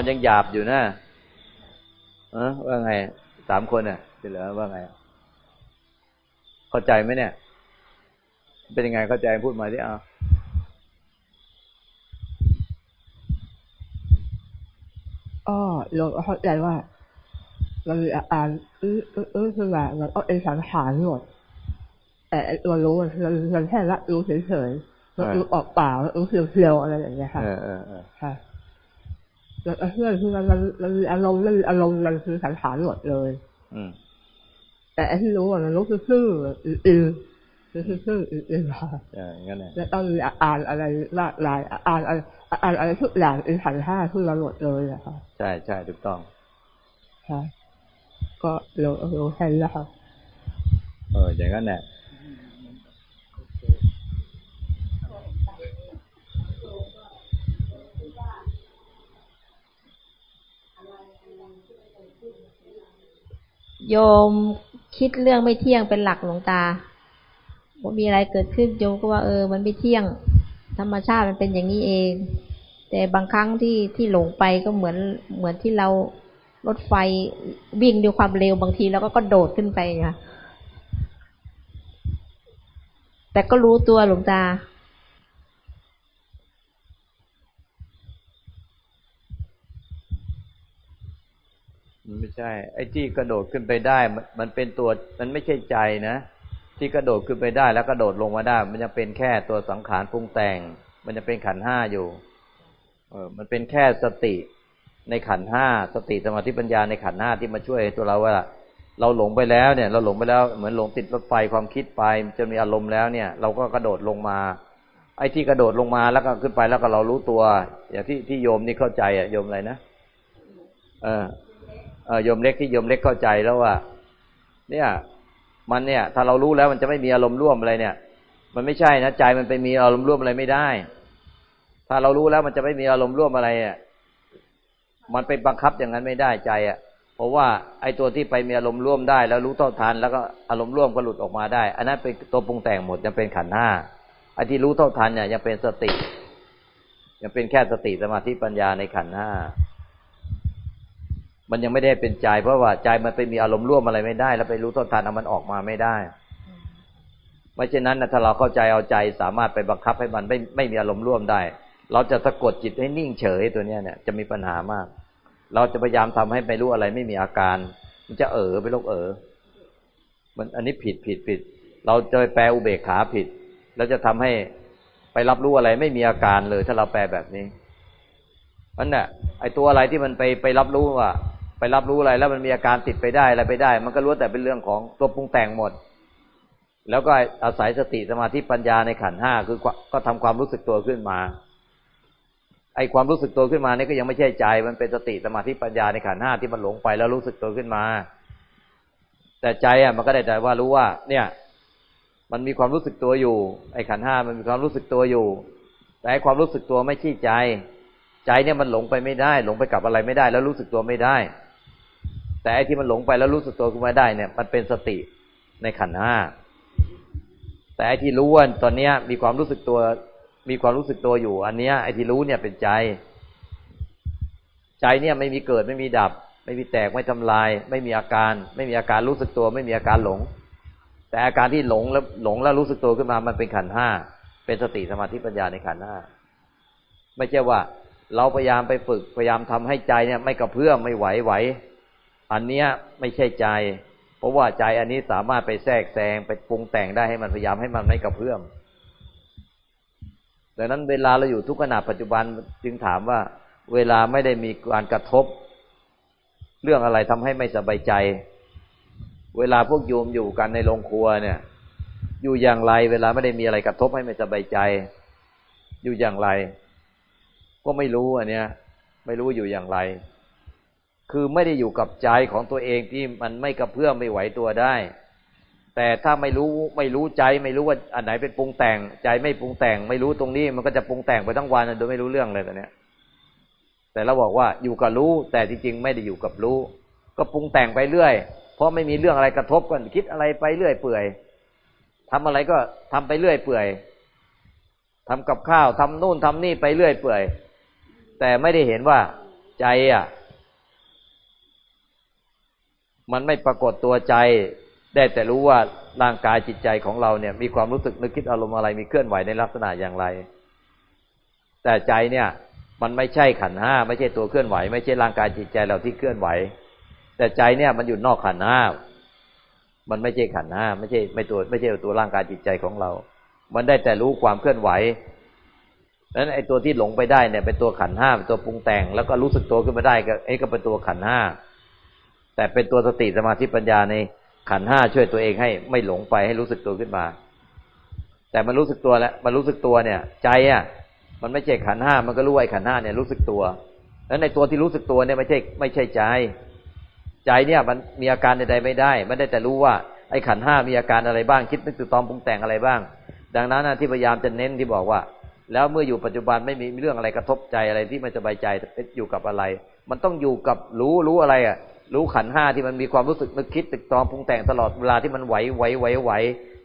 มันยังหยาบอยู่นะเออว่าไงสามคนเนี่ยที่เหลือว่าไง เข้าใจไหมเนี่ย เป็นยังไงเข้าใจพูดมาที่เอาอ๋อเราเข้าใจว่าเรามีอาการอื้ออื้อคือแบบเราก็เองสังขารหมดแต่เรารู้เราเราแค่รับรู้เฉยๆเรารู้ออกป่าเรารู้เพียวๆอะไรอย่างเงี้ยค่ะค่ะ แล้วเพื่อนคือมันมันมีอารมณ์มันอารมณ์มันคือสังขารหมดเลย อืม แต่ไอ้ที่รู้ว่ามันรู้คือซื่ออือคือซื่ออือค่ะอย่างนั้นแหละแล้วต้องอ่านอะไรลากลายอ่านอะไรอ่านอะไรทุกอย่างอินขันห้าขึ้นมาหมดเลยอะค่ะใช่ใช่ถูกต้องค่ะก็ราเราแค่นี้ค่ะเอออย่างนั้นแหละ โยมคิดเรื่องไม่เที่ยงเป็นหลักหลวงตาว่ามีอะไรเกิดขึ้นโยมก็ว่าเออ มันไม่เที่ยง ธรรมชาติมันเป็นอย่างนี้เอง แต่บางครั้งที่ที่หลงไปก็เหมือนเหมือนที่เรารถไฟวิ่งด้วยความเร็วบางทีแล้วก็กระโดดขึ้นไปค่ะแต่ก็รู้ตัวหลวงตาไม่ใช่ ไอ้ที่กระโดดขึ้นไปได้ มันเป็นตัวมันไม่ใช่ใจนะที่กระโดดขึ้นไปได้แล้วกระโดดลงมาได้ มันจะเป็นแค่ตัวสังขารปรุงแต่ง มันจะเป็นขันห้าอยู่ เออ มันเป็นแค่สติในขันห้าสติสมาธิปัญญาในขันห้าที่มาช่วยตัวเราว่าเราหลงไปแล้วเนี่ย เราหลงไปแล้วเหมือนหลงติดรถไฟความคิดไปจะมีอารมณ์แล้วเนี่ย เราก็กระโดดลงมา ไอ้ที่กระโดดลงมาแล้วก็ขึ้นไปแล้วก็เรารู้ตัว อย่างที่ที่โยมนี่เข้าใจอะโยมอะไรนะเออ โยมเล็กที่โยมเล็กเข้าใจแล้วว่า เนี่ย มันเนี่ย ถ้าเรารู้แล้วมันจะไม่มีอารมณ์ร่วมอะไรเนี่ย มันไม่ใช่นะใจมันไปมีอารมณ์ร่วมอะไรไม่ได้ ถ้าเรารู้แล้วมันจะไม่มีอารมณ์ร่วมอะไรอะมันไปบังคับอย่างนั้นไม่ได้ใจอะ เพราะว่าไอ้ตัวที่ไปมีอารมณ์ร่วมได้ แล้วรู้เท่าทันแล้วก็อารมณ์ร่วมก็หลุดออกมาได้ อันนั้นเป็นตัวปรุงแต่งหมดยังเป็นขันห้าไอ้ที่รู้เท่าทันเนี่ยยังเป็นสติ ยังเป็นแค่สติสมาธิปัญญาในขันห้า มันยังไม่ได้เป็นใจ เพราะว่าใจมันไปมีอารมณ์ร่วมอะไรไม่ได้ แล้วไปรู้ต้นทานเอามันออกมาไม่ได้เพราะฉะนั้นนะถ้าเราเข้าใจเอาใจสามารถไปบังคับให้มันไม่ไม่มีอารมณ์ร่วมได้ เราจะสะกดจิตให้นิ่งเฉยตัวเนี้ยเนี่ยจะมีปัญหามาก เราจะพยายามทำให้ไปรู้อะไรไม่มีอาการ มันจะเออไปโรคเออมันอันนี้ผิดผิดผิด เราจะไปแปลอุเบกขาผิด แล้วจะทำให้ไปรับรู้อะไรไม่มีอาการเลย ถ้าเราแปลแบบนี้มันเนี่ยไอตัวอะไรที่มันไปไปรับรู้ว่า ไปรับรู้อะไรแล้วมันมีอาการติดไปได้อะไรไปได้ มันก็รู้แต่เป็นเรื่องของตัวปรุงแต่งหมด แล้วก็อาศัยสติสมาธิปัญญาในขันห้าคือก็ทำความรู้สึกตัวขึ้นมา ไอความรู้สึกตัวขึ้นมานี่ก็ยังไม่ใช่ใจ มันเป็นสติสมาธิปัญญาในขันห้าที่มันหลงไปแล้วรู้สึกตัวขึ้นมา แต่ใจอะมันก็ได้แต่ว่ารู้ว่า เนี่ย มันมีความรู้สึกตัวอยู่ ไอขันห้ามันมีความรู้สึกตัวอยู่ แต่ความรู้สึกตัวไม่ใช่ใจ ใจเนี่ยมันหลงไปไม่ได้ หลงไปกับอะไรไม่ได้ แล้วรู้สึกตัวไม่ได้ แต่ไอ้ที่มันหลงไปแล้วรู้สึกตัวขึ้นมาได้เนี่ย มันเป็นสติในขันห้าแต่ไอ้ที่รู้ว่าตอนเนี้ย มีความรู้สึกตัว มีความรู้สึกตัวอยู่ อันเนี้ยไอ้ที่รู้เนี่ยเป็นใจ ใจเนี่ยไม่มีเกิดไม่มีดับ ไม่มีแตกไม่ทำลาย ไม่มีอาการ ไม่มีอาการรู้สึกตัว ไม่มีอาการหลง แต่อาการที่หลงแล้วหลงแล้วรู้สึกตัวขึ้นมามันเป็นขันห้าเป็นสติสมาธิปัญญาในขันห้าไม่ใช่ว่า เราพยายามไปฝึกพยายามทำให้ใจเนี่ย ไม่กระเพื่อมไม่ไหวไหว อันเนี้ยไม่ใช่ใจ เพราะว่าใจอันนี้สามารถไปแทรกแซงไปปรุงแต่งได้ให้มันพยายามให้มันไม่กระเพื่อมดังนั้นเวลาเราอยู่ทุกขณะปัจจุบันจึงถามว่า เวลาไม่ได้มีการกระทบ เรื่องอะไรทำให้ไม่สบายใจ เวลาพวกโยมอยู่กันในโรงครัวเนี่ย อยู่อย่างไร เวลาไม่ได้มีอะไรกระทบให้ไม่สบายใจ อยู่อย่างไร ก็ไม่รู้อันเนี้ย ไม่รู้อยู่อย่างไร คือไม่ได้อยู่กับใจของตัวเองที่มันไม่กระเพื่อมไม่ไหวตัวได้ แต่ถ้าไม่รู้ไม่รู้ใจไม่รู้ว่าอันไหนเป็นปรุงแต่ง ใจไม่ปรุงแต่ง ไม่รู้ตรงนี้มันก็จะปรุงแต่งไปทั้งวันโดยไม่รู้เรื่องเลยตอนนี้ย แต่เราบอกว่าอยู่กับรู้ แต่จริงๆ ไม่ได้อยู่กับรู้ ก็ปรุงแต่งไปเรื่อย เพราะไม่มีเรื่องอะไรกระทบกันคิดอะไรไปเรื่อยเปื่อยทำอะไรก็ทำไปเรื่อยเปื่อยทำกับข้าวทำนู่นทำนี่ไปเรื่อยเปื่อย แต่ไม่ได้เห็นว่าใจอะ มันไม่ปรากฏตัวใจ ได้แต่รู้ว่าร่างกายจิตใจของเราเนี่ย มีความรู้สึกนึกคิดอารมณ์อะไรมีเคลื่อนไหวในลักษณะอย่างไร แต่ใจเนี่ย มันไม่ใช่ขันห้าไม่ใช่ตัวเคลื่อนไหว ไม่ใช่ร่างกายจิตใจเราที่เคลื่อนไหว แต่ใจเนี่ยมันอยู่นอกขันห้ามันไม่ใช่ขันห้าไม่ใช่ไม่ตัวไม่ใช่ตัวร่างกายจิตใจของเรา มันได้แต่รู้ความเคลื่อนไหวนั้นไอ้ตัวที่หลงไปได้เนี่ยเป็นตัวขันห้าเป็นตัวปรุงแต่ง แล้วก็รู้สึกตัวขึ้นมาได้ก็ไอ้ก็เป็นตัวขันห้า แต่เป็นตัวสติสมาธิปัญญาในขันห้าช่วยตัวเองให้ไม่หลงไปให้รู้สึกตัวขึ้นมา แต่มันรู้สึกตัวแล้วมันรู้สึกตัวเนี่ย ใจอะ มันไม่ใช่ขันห้ามันก็รู้ไอ้ขันห้าเนี่ยรู้สึกตัว แล้วในตัวที่รู้สึกตัวเนี่ยไม่ใช่ไม่ใช่ใจ ใจเนี่ยมันมีอาการใดๆไม่ได้มันได้แต่รู้ว่าไอ้ขันห้ามีอาการอะไรบ้างคิดนึกตึกตอมปรุงแต่งอะไรบ้าง ดังนั้นที่พยายามจะเน้นที่บอกว่า แล้วเมื่ออยู่ปัจจุบันไม่มีเรื่องอะไรกระทบใจอะไรที่มันสบายใจอยู่กับอะไร มันต้องอยู่กับรู้รู้อะไรอะ รู้ขันห้าที่มันมีความรู้สึกนึกคิดตึกตอมปรุงแต่งตลอดเวลาที่มันไหวไหวไหวไหว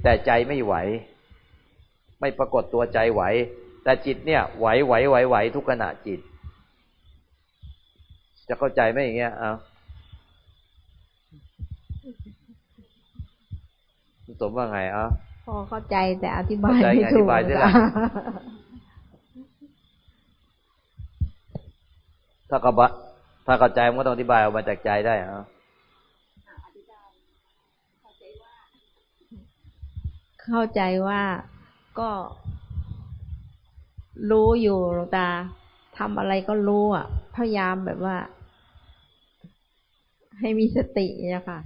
แต่ใจไม่ไหว ไม่ปรากฏตัวใจไหว แต่จิตเนี่ย ไหวไหวไหวไหวทุกขณะจิต จะเข้าใจไหมอย่างเงี้ยเอาสมว่าไงอะพอเข้าใจแต่อธิบายไม่ถูกถ้ากับ ถ้าเข้าใจมันก็ต้องอธิบายออกมาจากใจได้อะเข้าใจว่าก็รู้อยู่หลวงตาทำอะไรก็รู้อะ พยายามแบบว่า ให้มีสตินะค่ะ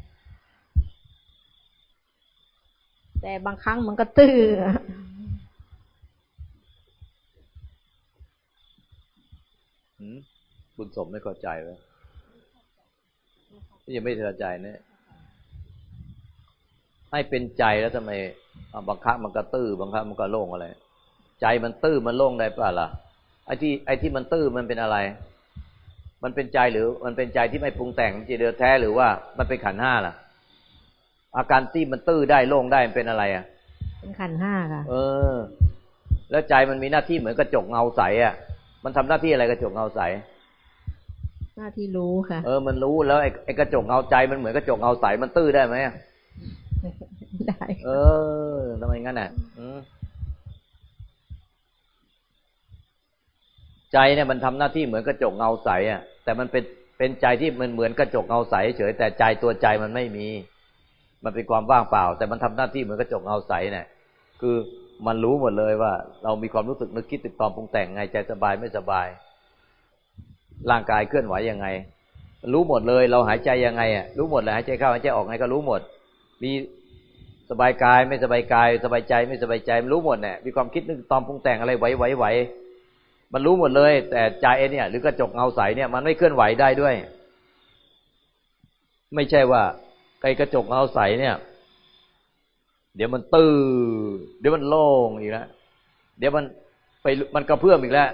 แต่บางครั้งมันก็ตื้อ บุญสมไม่เข้าใจเลยยังไม่เข้าใจเนี่ยให้เป็นใจแล้วทำไมบางครั้งมันก็ตื้อบางครั้งมันก็โล่งอะไร ใจมันตื้อมันโล่งได้ป่ะล่ะไอ้ที่ไอ้ที่มันตื้อมันเป็นอะไร มันเป็นใจหรือ มันเป็นใจที่ไม่ปรุงแต่งจิตเดือแท้หรือว่ามันเป็นขันห้าล่ะ อาการที่มันตื้อได้โล่งได้มันเป็นอะไรอะ เป็นขันห้าค่ะ เออ แล้วใจมันมีหน้าที่เหมือนกระจกเงาใสอะ มันทำหน้าที่อะไรกระจกเงาใส หน้าที่รู้ค่ะ เออมันรู้แล้วไอ้กระจกเงาใจมันเหมือนกระจกเงาใสมันตื้อได้ไหมได้ เออทำไมงั้นอะใจเนี่ยมันทำหน้าที่เหมือนกระจกเงาใสอะ แต่มันเป็นเป็นใจที่มันเหมือนกระจกเงาใสเฉยแต่ใจตัวใจมันไม่มี มันเป็นความว่างเปล่า แต่มันทำหน้าที่เหมือนกระจกเงาใสเนี่ย คือมันรู้หมดเลยว่า เรามีความรู้สึกนึกคิดติดต่อปรุงแต่งไงใจสบายไม่สบาย ร่างกายเคลื่อนไหวยังไง รู้หมดเลย เราหายใจยังไงอะรู้หมดเลยหายใจเข้าหายใจออกไงก็รู้หมด มีสบายกายไม่สบายกาย สบายใจไม่สบายใจมันรู้หมดเนี่ยมีความคิดนึกตอมปรุงแต่งอะไรไหวไหวไหวมันรู้หมดเลย แต่ใจเนี่ย หรือกระจกเงาใสเนี่ยมันไม่เคลื่อนไหวได้ด้วย ไม่ใช่ว่าไกกระจกเงาใสเนี่ย เดี๋ยวมันตื้อเดี๋ยวมันโล่งอีกแล้วเดี๋ยวมันไปมันกระเพื่อมอีกแล้ว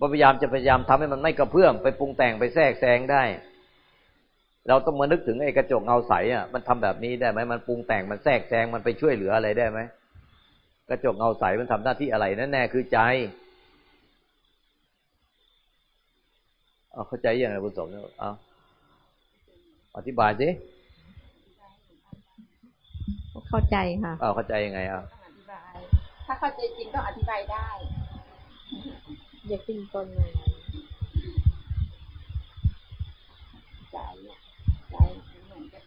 พยายามจะพยายามทำให้มันไม่กระเพื่อมไปปรุงแต่งไปแทรกแซงได้ เราต้องมานึกถึงไอ้กระจกเงาใสอะ มันทำแบบนี้ได้ไหมมันปรุงแต่งมันแทรกแซงมันไปช่วยเหลืออะไรได้ไหมกระจกเงาใสมันทำหน้าที่อะไรนั่นแน่คือใจเอาเข้าใจยังไงคุณสมเนี่ยเอาอธิบายสิเข้าใจค่ะอ้าวเข้าใจยังไงอะอธิบายถ้าเข้าใจจริงต้องอธิบายได้ อย่าขึ้นต้นเลยใจใจเหมือนกับ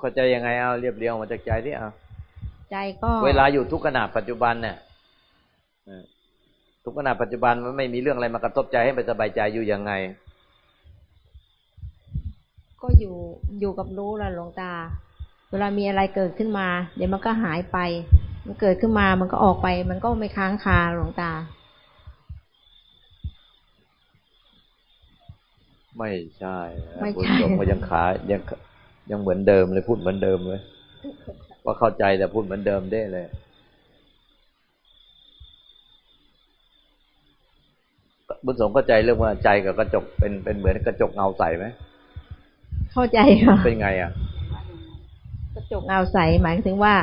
เข้าใจยังไงเอาเรียบเรียงมาจากใจที่เอาใจก็ เวลาอยู่ทุกขณะปัจจุบันเนี่ยทุกขณะปัจจุบันมันไม่มีเรื่องอะไรมากระทบใจให้มันสบายใจอยู่ยังไง ก็อยู่อยู่กับรู้ละหลวงตา เวลามีอะไรเกิดขึ้นมา เดี๋ยวมันก็หายไป มันเกิดขึ้นมามันก็ออกไป มันก็ไม่ค้างคาหลวงตา ไม่ใช่ไม่ใช่ก็ยังขายังยังเหมือนเดิมเลยพูดเหมือนเดิมเลยว่าเข้าใจแต่พูดเหมือนเดิมได้เลย บุญสงเข้าใจเรื่องว่าใจกับกระจกเป็นเป็นเหมือนกระจกเงาใสไหมเข้าใจค่ะเป็นไงอะกระจกเงาใสหมายถึงว่า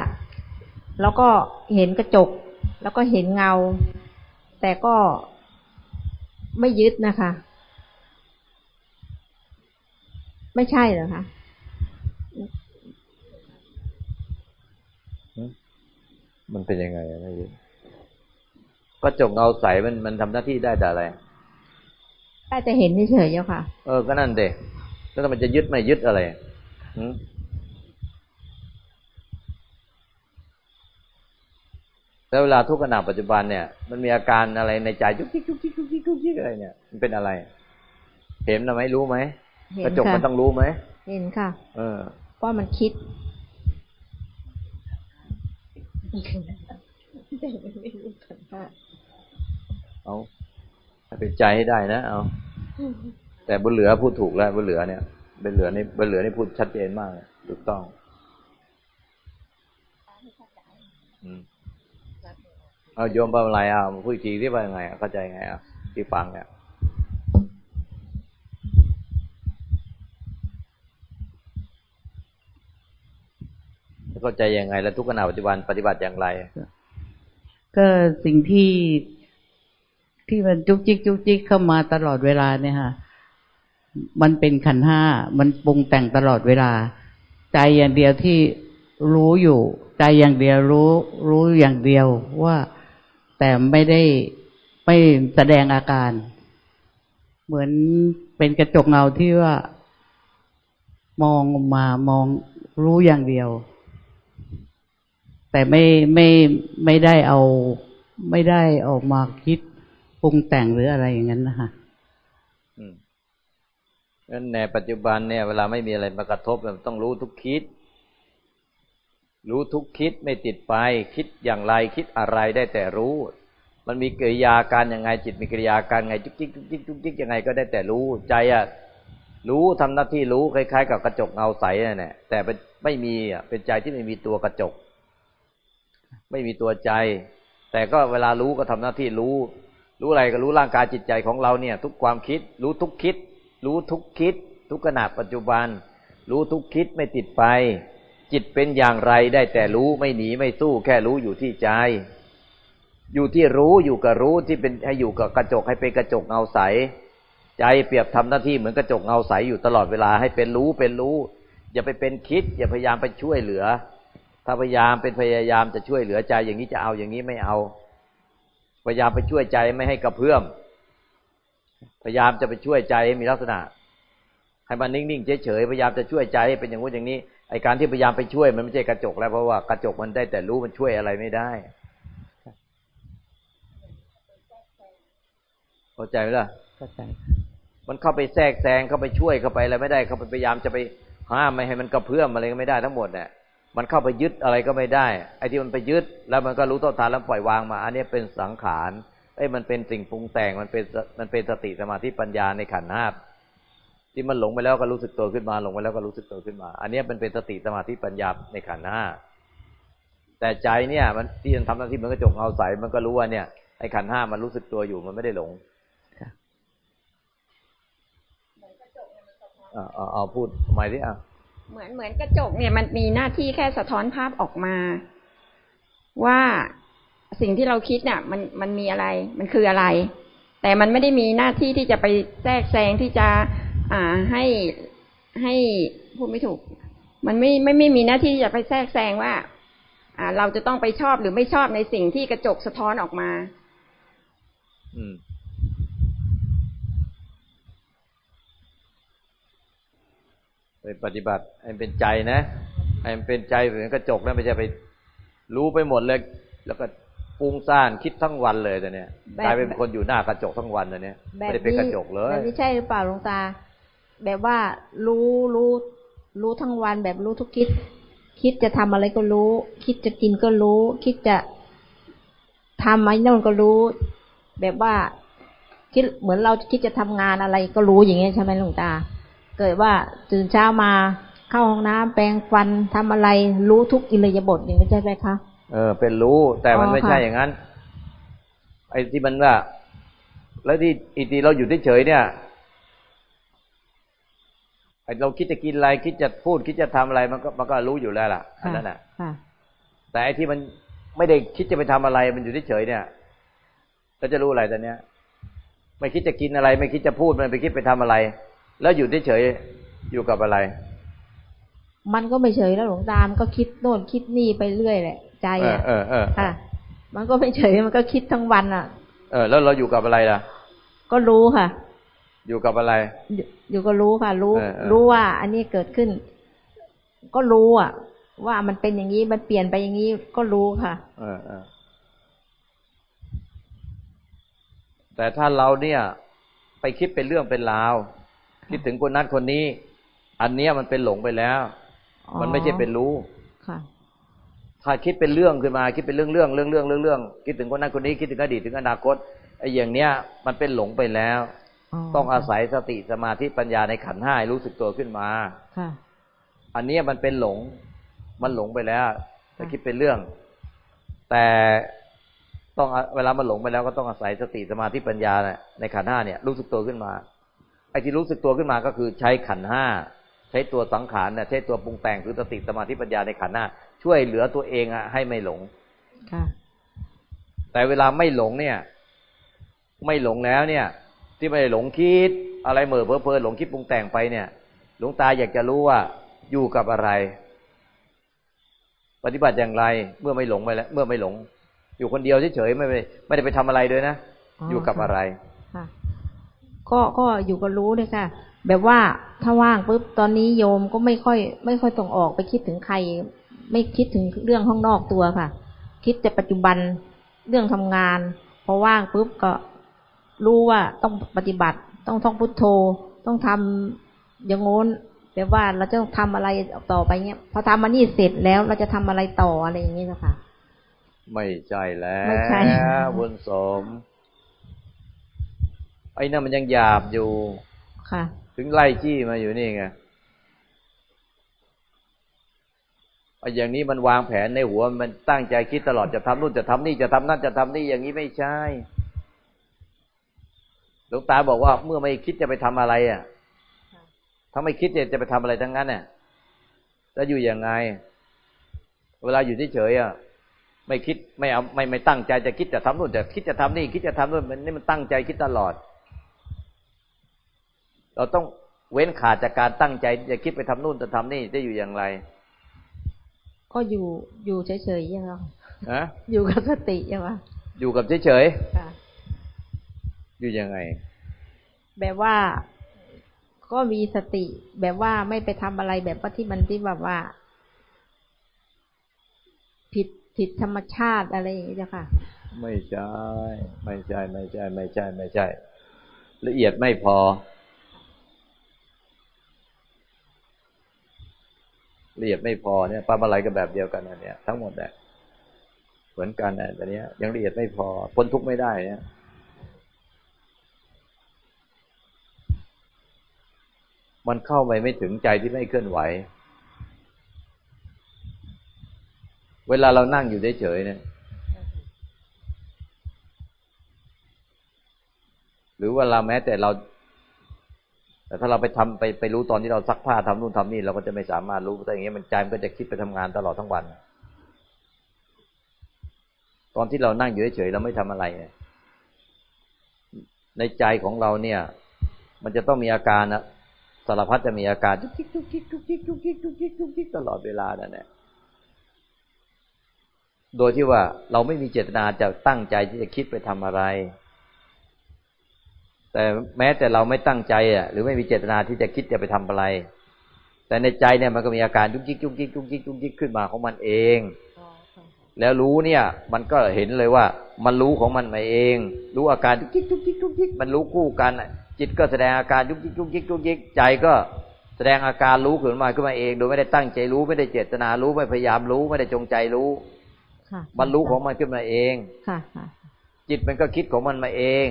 แล้วก็เห็นกระจก แล้วก็เห็นเงา แต่ก็ไม่ยึดนะคะ ไม่ใช่เหรอคะมันเป็นยังไงอะไม่รู้กระจกเงาใสมันมันทำหน้าที่ได้แต่อะไรแต่จะเห็นเฉยๆเจ้าค่ะ เออก็นั่นเด็แล้วมันจะยึดไม่ยึดอะไรหืมแล้วเวลาทุกขณะปัจจุบันเนี่ย มันมีอาการอะไรในใจยุกยิกยุกยิกยุกยิกยุกยิกอะไรเนี่ย มันเป็นอะไร เห็นไหมรู้ไหมเห็น กระจกค่ะมันต้องรู้ไหมเห็นค่ะ เออว่ามันคิดเอาให้เป็นใจให้ได้นะเอาแต่บุญเหลือพูดถูกแล้วบุญเหลือเนี่ยบุญเหลือนี่บุญเหลือนี่พูดชัดเจนมากถูกต้องอืมเอาโยมว่าอะไรอะพูดอีกทีที่ว่ายังไงอะเข้าใจไงอะที่ฟังเนี่ย เข้าใจยังไง แล้วทุกขณะปัจจุบันปฏิบัติอย่างไร ก็สิ่งที่ที่มันจุกจิกจุกจิกเข้ามาตลอดเวลาเนี่ยค่ะมันเป็นขันธ์ห้า มันปรุงแต่งตลอดเวลา ใจอย่างเดียวที่รู้อยู่ ใจอย่างเดียวรู้ รู้อย่างเดียวว่าแต่ไม่ได้ไม่แสดงอาการ เหมือนเป็นกระจกเงาที่ว่ามองมามองรู้อย่างเดียว แต่ไม่ไม่ไม่ได้เอา ไม่ได้ออกมาคิดปรุงแต่งหรืออะไรอย่างนั้นนะคะอืมงั้นในปัจจุบันเนี่ย เวลาไม่มีอะไรมากระทบมันต้องรู้ทุกคิด รู้ทุกคิดไม่ติดไป คิดอย่างไรคิดอะไรได้แต่รู้ มันมีกิริยาการยังไงจิตมีกิริยาการไงจุกจิกจุกจิกจุกจิกยังไงก็ได้แต่รู้ ใจอะรู้ทำหน้าที่รู้คล้ายๆ กับกระจกเงาใสนั่นแหละแต่เป็นไม่มีอะเป็นใจที่ไม่มีตัวกระจก ไม่มีตัวใจ แต่ก็เวลารู้ก็ทำหน้าที่รู้ รู้อะไรก็รู้ร่างกายจิตใจของเราเนี่ย ทุกความคิด รู้ทุกคิด รู้ทุกคิด ทุกขณะปัจจุบัน รู้ทุกคิดไม่ติดไป จิตเป็นอย่างไรได้แต่รู้ไม่หนีไม่สู้ แค่รู้อยู่ที่ใจ อยู่ที่รู้อยู่กับรู้ที่เป็นให้อยู่กับกระจกให้เป็นกระจกเงาใส ใจเปรียบทำหน้าที่เหมือนกระจกเงาใสอยู่ตลอดเวลาให้เป็นรู้เป็นรู้ อย่าไปเป็นคิด อย่าพยายามไปช่วยเหลือ ถ้าพยายามเป็นพยายามจะช่วยเหลือใจอย่างนี้จะเอาอย่างนี้ไม่เอา พยายามไปช่วยใจไม่ให้กระเพื่อม พยายามจะไปช่วยใจให้มีลักษณะ ให้มันนิ่งๆเฉยๆพยายามจะช่วยใจให้เป็นอย่างนู้นอย่างนี้ไอการที่พยายามไปช่วยมันไม่ใช่กระจกแล้วเพราะว่ากระจกมันได้แต่รู้มันช่วยอะไรไม่ได้เข้าใจไหมล่ะเข้าใจมันเข้าไปแทรกแซงเข้าไปช่วยเข้าไปอะไรไม่ได้ เข้าไปพยายามจะไปห้ามไม่ให้มันกระเพื่อมอะไรก็ไม่ได้ทั้งหมดเนี่ย มันเข้าไปยึดอะไรก็ไม่ได้ ไอ้ที่มันไปยึด แล้วมันก็รู้ต้นทานแล้วปล่อยวางมา อันนี้เป็นสังขารไอ้ยมันเป็นสิ่งปรุงแต่งมันเป็นมันเป็นสติสมาธิปัญญาในขันธ์ห้าที่มันหลงไปแล้วก็รู้สึกตัวขึ้นมา หลงไปแล้วก็รู้สึกตัวขึ้นมา อันนี้มันเป็นสติสมาธิปัญญาในขันธ์ห้าแต่ใจเนี่ยมันที่มันทำหน้าที่เหมือนกระจกเงาใสมันก็รู้ว่าเนี่ยไอ้ขันธ์ห้ามันรู้สึกตัวอยู่มันไม่ได้หลงอ่าเอาเอาพูดทำไมที่อะ เหมือนเหมือนกระจกเนี่ยมันมีหน้าที่แค่สะท้อนภาพออกมา ว่าสิ่งที่เราคิดเนี่ยมันมันมีอะไร มันคืออะไร แต่มันไม่ได้มีหน้าที่ที่จะไปแทรกแซงที่จะ อ่าให้ให้พูดไม่ถูก มันไม่ไม่ไม่มีหน้าที่ที่จะไปแทรกแซงว่า อ่า เราจะต้องไปชอบหรือไม่ชอบในสิ่งที่กระจกสะท้อนออกมา อืม ไปปฏิบัติให้เป็นใจนะให้มันเป็นใจเหมือนกระจกนะไม่ใช่ไปรู้ไปหมดเลย แล้วก็ฟุ้งซ่านคิดทั้งวันเลยแต่เนี้ยแบบกลายเป็นคนอยู่หน้ากระจกทั้งวันแต่เนี้ยแบไม่บได้เป็นนี้กระจกเลยแบบนี้ใช่หรือเปล่าหลวงตา แบบว่ารู้รู้รู้ทั้งวันแบบรู้ทุกคิด คิดจะทำอะไรก็รู้ คิดจะกินก็รู้ คิดจะทำไอ้นั่นก็รู้ แบบว่าคิดเหมือนเราคิดจะทำงานอะไรก็รู้อย่างเงี้ยใช่ไหมหลวงตา เกิดว่าตื่นเช้ามาเข้าห้องน้ำแปรงฟันทำอะไรรู้ทุกอิริยาบถอย่างนี้ใช่ไหมคะเออ เป็นรู้แต่มันอ๋อไม่ใช่ค่ะอย่างนั้น ไอ้ที่มันว่า แล้วที่อีกทีเราอยู่เฉยๆเนี่ยไอ้เราคิดจะกินอะไรคิดจะพูด คิดจะทำอะไรมันก็มันก็รู้อยู่แล้วล่ะอันนั้นน่ะค่ะแต่ไอ้ที่มันไม่ได้คิดจะไปทำอะไรมันอยู่เฉยๆเนี่ยก็จะรู้อะไรตอนเนี้ย ไม่คิดจะกินอะไร ไม่คิดจะพูดไม่ไปคิดไปทำอะไร แล้วอยู่เฉยๆอยู่กับอะไร มันก็ไม่เฉยแล้วหลวงตามนก็คิดโน่นคิดนี่ไปเรื่อยแหละ ใจเอออะเออเออค่ะ มันก็ไม่เฉยมันก็คิดทั้งวันอะ เออ แล้วเราอยู่กับอะไรล่ะ ก็รู้ค่ะ อยู่กับอะไร อยู่อยู่ก็รู้ค่ะ รู้เออเออรู้ว่า อันนี้เกิดขึ้น ก็รู้อะ ว่ามันเป็นอย่างนี้มันเปลี่ยนไปอย่างนี้ก็รู้ค่ะ เออเออแต่ถ้าเราเนี่ย ไปคิดเป็นเรื่องเป็นราว คิดถึงคนนั้นคนนี้ อันเนี้ยมันเป็นหลงไปแล้วอ๋อมันไม่ใช่เป็นรู้ค่ะถ้าคิดเป็นเรื่องขึ้นมา คิดเป็นเรื่องเรื่องเรื่องเรื่องเรื่องเรื่องคิดถึงคนนั้นคนนี้คิดถึงอดีตถึงอนาคตไอ้อย่างเนี้ยมันเป็นหลงไปแล้ว ต้องอาศัยสติสมาธิปัญญาในขันธ์ห้าให้รู้สึกตัวขึ้นมาค่ะอันเนี้ยมันเป็นหลง มันหลงไปแล้วแต่คิดเป็นเรื่อง แต่ต้องเวลามันหลงไปแล้วก็ต้องอาศัยสติสมาธิปัญญาเนี่ยในขันธ์ห้าเนี่ย รู้สึกตัวขึ้นมาไอ้ที่รู้สึกตัวขึ้นมาก็คือใช้ขันธ์ห้าใช้ตัวสังขารเนี่ยใช้ตัวปรุงแต่งคือสติสมาธิปัญญาในขันธ์ห้าช่วยเหลือตัวเองอะให้ไม่หลงค่ะแต่เวลาไม่หลงเนี่ย ไม่หลงแล้วเนี่ย ที่ไม่ได้หลงคิดอะไรเหม่อเพ้อเพลินหลงคิดปรุงแต่งไปเนี่ย หลวงตาอยากจะรู้ว่าอยู่กับอะไร ปฏิบัติอย่างไรเมื่อไม่หลงไปแล้ว เมื่อไม่หลง อยู่คนเดียวเฉยๆไม่ไปไม่ได้ไปทำอะไรด้วยนะอ๋อออยู่กับอะไรค่ะ ก็ก็อยู่ก็รู้เลยค่ะ แบบว่าถ้าว่างปุ๊บตอนนี้โยมก็ไม่ค่อย ไม่ค่อยต้องออกไปคิดถึงใคร ไม่คิดถึงเรื่องข้างนอกตัวค่ะ คิดแต่ปัจจุบันเรื่องทำงานพอว่างปุ๊บก็รู้ว่าต้องปฏิบัติ ต้องท่องพุทโธ ต้องทำอย่างงู้นแบบว่าเราจะต้องทำอะไรต่อไปเงี้ยพอทำมันนี่เสร็จแล้วเราจะทำอะไรต่ออะไรอย่างเงี้ยค่ะไม่ใช่แล้วไม่ใช่บุญสม ไอ้นั่นมันยังหยาบอยู่ ค่ะ ถึงไล่จี้มาอยู่นี่ไงไอ้อย่างนี้มันวางแผนในหัว มันตั้งใจคิดตลอดจะทำนู่นจะทำนี่จะทำนั่นจะทำนี่อย่างนี้ไม่ใช่หลวงตาบอกว่าเมื่อไม่คิดจะไปทำอะไร อะ ถ้าไม่คิดจะไปทำอะไรทั้งนั้นเนี่ยแล้วอยู่ยังไง เวลาอยู่เฉยๆอะไม่คิดไม่เอาไม่ไม่ตั้งใจจะคิดจะทำนู่นจะคิดจะทำนี่คิดจะทำนู่นมันนี่มันตั้งใจคิดตลอด เราต้องเว้นขาดจากการตั้งใจที่จะคิดไปทำนู่นจะทำนี่จะอยู่อย่างไร ก็อยู่อยู่เฉยๆยังไงฮะอยู่กับสติยังไงอยู่กับเฉยค่ะๆอยู่ยังไง แบบว่าก็มีสติ แบบว่าไม่ไปทำอะไรแบบว่าที่มันที่แบบว่า ผิดผิดธรรมชาติอะไรอย่างเงี้ยค่ะ ไม่ใช่ ไม่ใช่ ไม่ใช่ ไม่ใช่ ไม่ใช่ ละเอียดไม่พอ ละเอียดไม่พอเนี่ยปลาอะไรก็แบบเดียวกันนเนี่ยทั้งหมดเนี่ยเหมือนกันนะแต่เนี้ย ยังละเอียดไม่พอพ้นทุกข์ไม่ได้เนี่ยมันเข้าไปไม่ถึงใจที่ไม่เคลื่อนไหว เวลาเรานั่งอยู่เฉยๆเนี่ย หรือเวลาแม้แต่เรา แต่ถ้าเราไปทำไปไปรู้ตอนที่เราซักผ้าทำนู่นทำนี่เราก็จะไม่สามารถรู้แต่อย่างเงี้ยมันใจมันก็จะคิดไปทำงานตลอดทั้งวัน ตอนที่เรานั่งอยู่เฉยๆเราไม่ทำอะไร ในใจของเราเนี่ย มันจะต้องมีอาการนะสารพัดจะมีอาการจุกจิกจุกจิกจุกจิกจุกจิกจุกจิกจุกจิกตลอดเวลานั่นแหละโดยที่ว่าเราไม่มีเจตนาจะตั้งใจที่จะคิดไปทำอะไร แต่แม้แต่เราไม่ตั้งใจอะหรือไม่มีเจตนาที่จะคิดจะไปทำอะไร แต่ในใจเนี่ยมันก็มีอาการยุกยิกยุกยิกยุกยิกยุกยิกขึ้นมาของมันเอง แล้วรู้เนี่ย มันก็เห็นเลยว่า มันรู้ของมันมาเอง รู้อาการยุกยิกยุกยิกยุกยิกมันรู้คู่กันอะจิตก็แสดงอาการยุกยิกยุกยิกยุกยิกใจก็แสดงอาการรู้ขึ้นมาขึ้นมาเอง โดยไม่ได้ตั้งใจรู้ไม่ได้เจตนารู้ไม่พยายามรู้ไม่ได้จงใจรู้ค่ะมันรู้ของมันขึ้นมาเองค่ะค่ะจิตมันก็คิดของมันมาเอง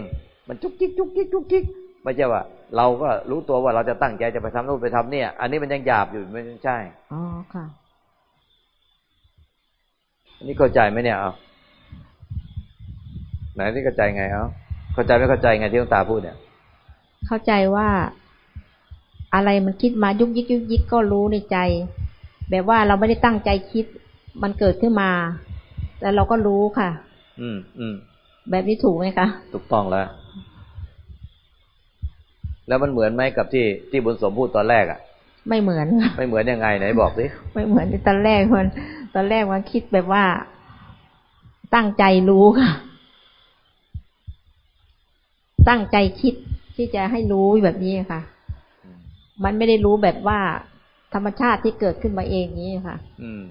มันจุกจิกจุกจิกจุกจิกไม่ใช่ว่า เราก็รู้ตัวว่าเราจะตั้งใจจะไปทำนู่นไปทำเนี่ย อันนี้มันยังหยาบอยู่ไม่ใช่อ๋อค่ะอันนี้เข้าใจไหมเนี่ยเอาไหนที่เข้าใจไงเอาเข้าใจไม่เข้าใจไงที่หลวงตาพูดเนี่ย เข้าใจว่าอะไรมันคิดมายุกยิกยุกยิกก็รู้ในใจ แบบว่าเราไม่ได้ตั้งใจคิด มันเกิดขึ้นมา แต่เราก็รู้ค่ะ อืมอืม แบบนี้ถูกไหมคะ ถูกต้องแล้ว แล้วมันเหมือนไหมกับที่ที่บุญสมพูดตอนแรกอะ ไม่เหมือนค่ะไม่เหมือนยังไงไหนบอกสิ ไม่เหมือนตอนแรกมันตอนแรกมันคิดแบบว่าตั้งใจรู้ค่ะ ตั้งใจคิดที่จะให้รู้แบบนี้ค่ะ มันไม่ได้รู้แบบว่าธรรมชาติที่เกิดขึ้นมาเองนี้ค่ะ อืม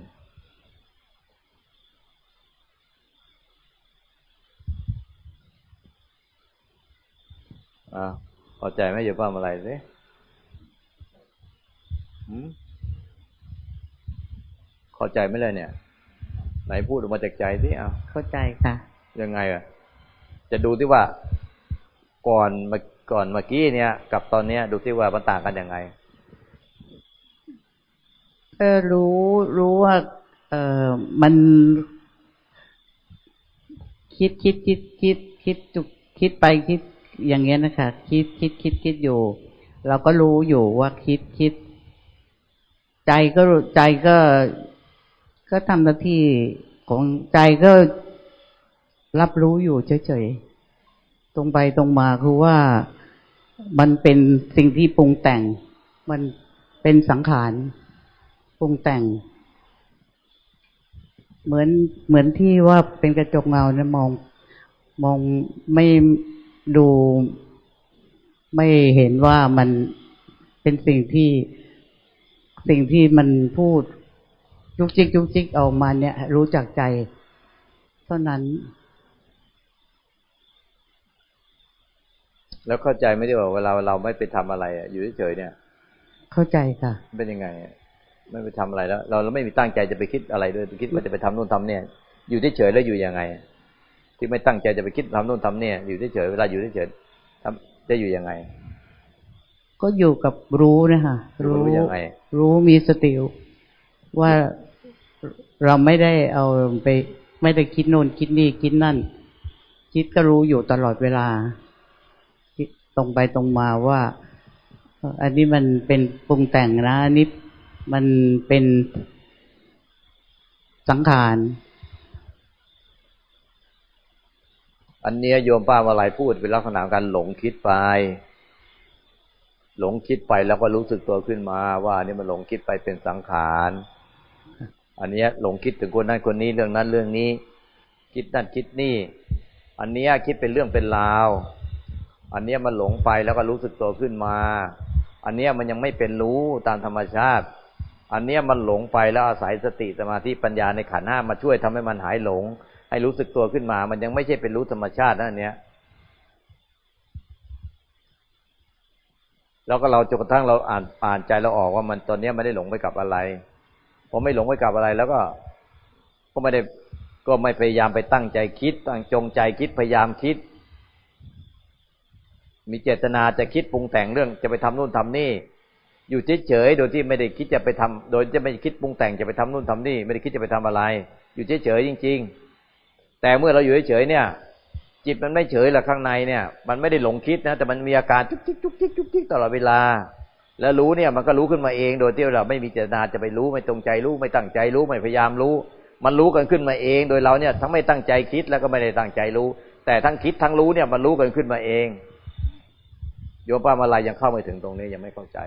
อ่าเข้าใจไหมอยู่ป้ามอะไรสิหืมเข้าใจไหมเลยเนี่ย ไหนพูดออกมาจากใจสิเอาเข้าใจค่ะ ยังไงอะจะดูที่ว่าก่อนมาก่อนเมื่อกี้เนี่ย กับตอนเนี้ย ดูที่ว่ามันต่างกันยังไงเออรู้รู้ว่า เออมัน คิดคิดคิดคิด คิดจุกคิดไปคิด อย่างเงี้ยนะคะคิดคิดคิดคิดอยู่ เราก็รู้อยู่ว่าคิดคิด ใจก็ใจก็ ก็ทำหน้าที่ของใจก็รับรู้อยู่เฉยๆตรงไปตรงมาคือว่ามันเป็นสิ่งที่ปรุงแต่ง มันเป็นสังขารปรุงแต่ง เหมือนเหมือนที่ว่าเป็นกระจกเงาเนี่ยมองมองไม่ ดูไม่เห็นว่ามันเป็นสิ่งที่สิ่งที่มันพูดยุกจิกยุกจิกออกมาเนี่ย รู้จักใจ เท่านั้น แล้วเข้าใจไหม่ได้ว่าเวลาเราไม่ไปทำอะไรอะอยู่เฉยๆเนี่ย เข้าใจค่ะ เป็นยังไงอะไม่ไปทำอะไรแล้ว เราเราไม่มีตั้งใจจะไปคิดอะไรด้วยไปคิดว่าจะไปทำนู่นทำเนี่ย อยู่เฉยๆแล้วอยู่ยังไง ที่ไม่ตั้งใจจะไปคิดทำนู่นทำเนี่ยอยู่เฉยๆเวลาอยู่เฉยๆทำจะอยู่ยังไง ก็อยู่กับรู้นะคะรู้ยังไง รู้มีสติว่าเราไม่ได้เอาไป ไม่ได้คิดโน่นคิดนี่คิดนั่น คิดก็รู้อยู่ตลอดเวลาคิดตรงไปตรงมาว่าเอ่ออันนี้มันเป็นปรุงแต่งนะอันนี้มันเป็นสังขาร อันเนี้ยโยมป้ามาลายพูดเป็นลักษณะการหลงคิดไป หลงคิดไปแล้วก็รู้สึกตัวขึ้นมาว่านี่มันหลงคิดไปเป็นสังขาร อันเนี้ยหลงคิดถึงคนนั้นคนนี้เรื่องนั้นเรื่องนี้ คิดนั่นคิดนี่ อันเนี้ยคิดเป็นเรื่องเป็นราว อันเนี้ยมันหลงไปแล้วก็รู้สึกตัวขึ้นมา อันเนี้ยมันยังไม่เป็นรู้ตามธรรมชาติ อันเนี้ยมันหลงไปแล้วอาศัยสติสมาธิปัญญาในขันธ์ห้ามาช่วยทำให้มันหายหลง ให้รู้สึกตัวขึ้นมา มันยังไม่ใช่เป็นรู้ธรรมชาตินะอันเนี้ย แล้วก็เราจนกระทั่งเราอ่านอ่านใจเราออกว่ามันตอนนี้ไม่ได้หลงไปกับอะไรพอไม่หลงไปกับอะไรแล้วก็ ก็ไม่ได้ก็ไม่พยายามไปตั้งใจคิด ตั้งจงใจคิดพยายามคิด มีเจตนาจะคิดปรุงแต่งเรื่องจะไปทำนู่นทำนี่ อยู่เฉยๆโดยที่ไม่ได้คิดจะไปทำโดยจะไม่คิดปรุงแต่งจะไปทำนู่นทำนี่ ไม่ได้คิดจะไปทำอะไร อยู่เฉยๆจริง ๆ แต่เมื่อเราอยู่เฉยๆเนี่ย จิตมันไม่เฉยหรอกข้างในเนี่ย มันไม่ได้หลงคิดนะ แต่มันมีอาการจุกจิกจุกจิกจุกจิกตลอดเวลา แล้วรู้เนี่ยมันก็รู้ขึ้นมาเอง โดยที่เราไม่มีเจตนาจะไปรู้ไม่ตรงใจรู้ไม่ตั้งใจรู้ไม่พยายามรู้ มันรู้กันขึ้นมาเอง โดยเราเนี่ยทั้งไม่ตั้งใจคิดแล้วก็ไม่ได้ตั้งใจรู้ แต่ทั้งคิดทั้งรู้เนี่ยมันรู้กันขึ้นมาเองโยมป้ามาลายยังเข้าไม่ถึงตรงนี้ยังไม่เข้าใจ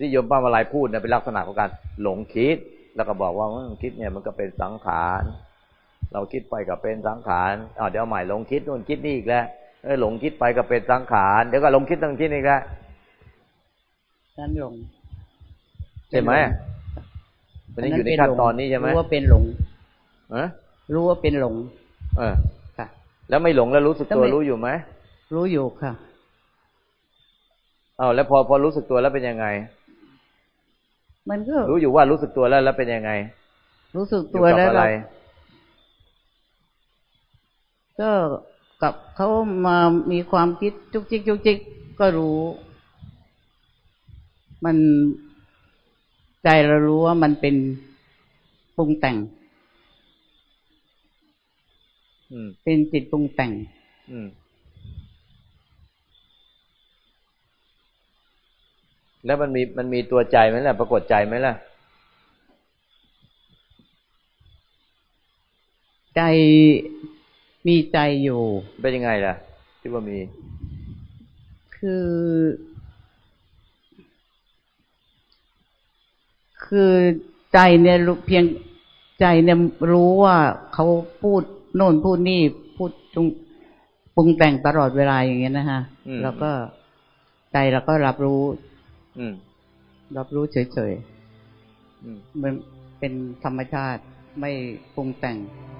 ที่โยมป้ามาลายพูดเนี่ยเป็นลักษณะของการหลงคิด แล้วก็บอกว่ามันคิดเนี่ยมันก็เป็นสังขาร เราคิดไปก็เป็นสังขารอ่าเดี๋ยวใหม่หลงคิดนู่นคิดนี่อีกแล้วเออหลงคิดไปก็เป็นสังขาร เดี๋ยวก็หลงคิดตั้งคิดอีกแล้วนั่นหลงใช่ไหมมันยังอยู่ในขั้นตอนนี้ใช่ไหมรู้ว่าเป็นหลงเออรู้ว่าเป็นหลง เออค่ะ แล้วไม่หลงแล้วรู้สึกตัวแล้วไม่รู้อยู่ไหมรู้อยู่ค่ะ เอาแล้วพอพอรู้สึกตัวแล้วเป็นยังไง มันก็ รู้อยู่ว่ารู้สึกตัวแล้วแล้วเป็นยังไง รู้สึกอตัยู่วกับแล้วอะไรเราก็กับเขามามีความคิดจุกจิกจุกจิกก็รู้ มันใจเรารู้ว่ามันเป็นปรุงแต่งอืมเป็นจิตปรุงแต่ง อืม แล้วมันมีมันมีตัวใจไหมล่ะ ปรากฏใจไหมล่ะ ใจมีใจอยู่ เป็นยังไงล่ะ ที่ว่ามี คือ คือใจเนี่ยรู้เพียงใจเนี่ยรู้ว่าเขาพูดโน่นพูดนี่พูดจงปรุงแต่งตลอดเวลาอย่างเงี้ยนะฮะอืมแล้วก็ใจเราก็รับรู้อืม รับรู้เฉยอืมๆมันเป็นธรรมชาติไม่ปรุงแต่งอ